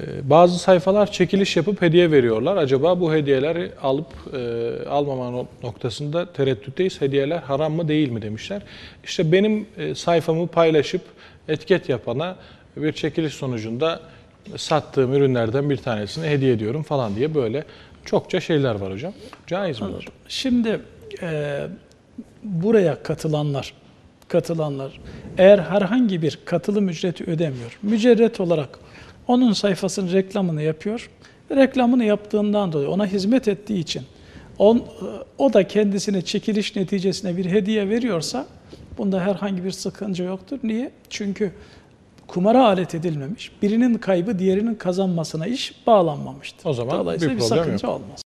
Ee, Bazı sayfalar çekiliş yapıp hediye veriyorlar. Acaba bu hediyeleri alıp e, almama no- noktasında tereddütteyiz. Hediyeler haram mı değil mi demişler. İşte benim e, sayfamı paylaşıp etiket yapana bir çekiliş sonucunda sattığım ürünlerden bir tanesini hediye ediyorum falan diye böyle çokça şeyler var hocam. Caiz mi? Şimdi e, buraya katılanlar, katılanlar eğer herhangi bir katılım ücreti ödemiyor, mücerret olarak onun sayfasının reklamını yapıyor. Reklamını yaptığından dolayı ona hizmet ettiği için on, o da kendisine çekiliş neticesinde bir hediye veriyorsa bunda herhangi bir sıkıntı yoktur. Niye? Çünkü kumara alet edilmemiş. Birinin kaybı diğerinin kazanmasına iş bağlanmamıştır. O zaman bir Dolayısıyla bir yok. sakınca olmaz.